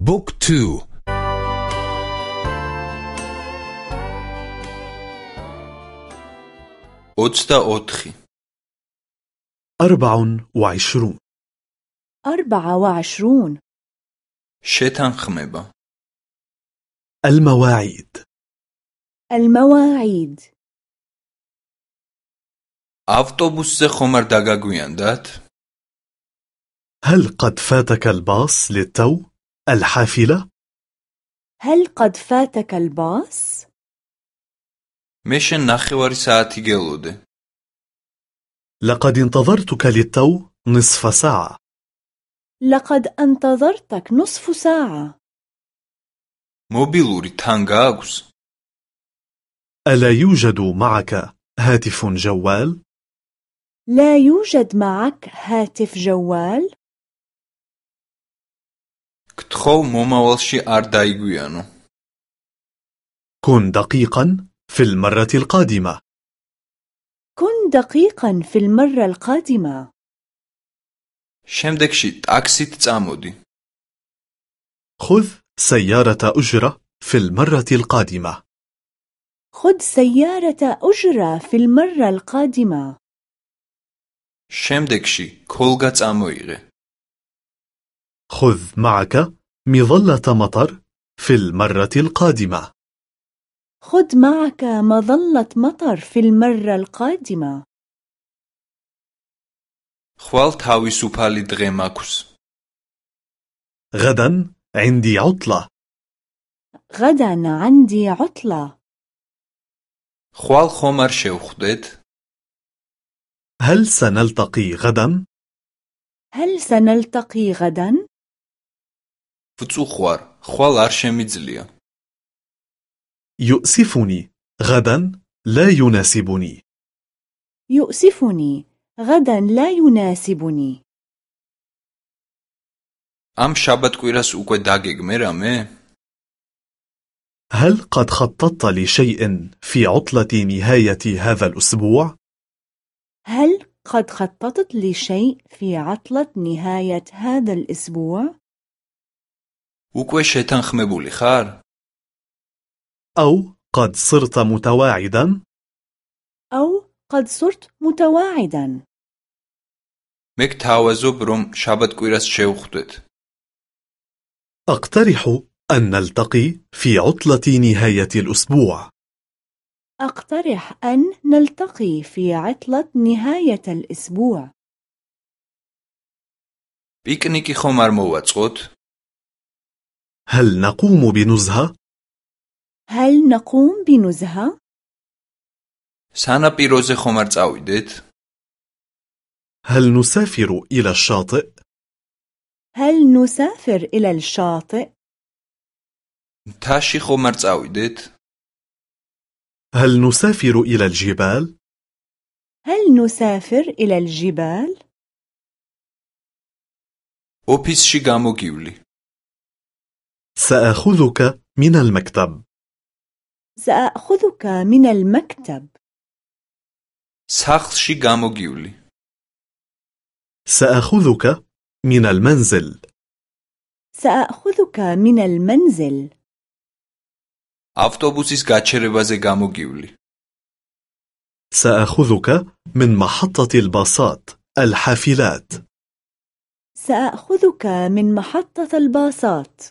بوك تو. أتستا أتخي أربع وعشرون. أربع وعشرون. شتن خميبا. المواعيد. المواعيد. أفتوبوس خمر داقا هل قد فاتك الباص للتو؟ الحافلة؟ هل قد فاتك الباص؟ მე შენ ნახევარი საათი გელოდე. لقد انتظرتك للتو نصف ساعة لقد انتظرتك نصف ساعة მობილური თან გააქვს? ألا يوجد معك هاتف جوال؟ لا يوجد معك هاتف جوال؟ გთხოვ მომავალში არ დაიგვიანო. كن دقيقا في المرة القادمة كن دقيقا في المرة القادمة შემდეგში ტაქსით წამოდი. خذ سيارة أجرة في المرة القادمة خذ سيارة أجرة في المرة القادمة შემდეგში ქოლგა წამოიღე. خذ معك مظلة مطر في المرة القادمة خذ معك مظلة مطر في المرة القادمة ხვალ თავისუფალი დღე მაქვს. غدا عندي عطلة غدا عندي عطلة ხვალ ხომ არ შევხვდეთ? هل سنلتقي غدا؟ هل سنلتقي غدا؟ ვწუხვარ, ხვალ არ შემიძლია. يؤسفني غدا لا يناسبني يؤسفني غدا لا يناسبني ამ შაბათკვირას უკვე დაგეგმე რამე? هل قد خططت لشيء في عطلة نهاية هذا الأسبوع؟ هل قد خططت لشيء في عطلة نهاية هذا الأسبوع؟ უკვე შეთანხმებული ხარ? أو قد صرت متواعدا؟ أو قد صرت متواعدا მე გთავაზობ, რომ შაბათკვირას შევხვდეთ. أقترح أن نلتقي في عطلة نهاية الأسبوع أقترح أن نلتقي في عطلة نهاية الأسبوع პიკნიკი ხომ არ მოვაწყოთ? هل نقوم بنزهة؟ هل نقوم بنزهة؟ სანაპიროზე ხომ არ წავიდეთ? هل نسافر إلى الشاطئ؟ هل نسافر إلى الشاطئ؟ მთაში ხომ არ წავიდეთ? هل نسافر إلى الجبال؟ هل نسافر إلى الجبال؟ ოფისში გამოგივლი. سأخذك من المكتب سأخذك من المكتب სახლში გამოგივლი. سأخذك من المنزل سأخذك من المنزل ავტობუსის გაჩერებაზე გამოგივლი. سأخذك من محطة الباصات الحافلات سأخذك من محطة الباصات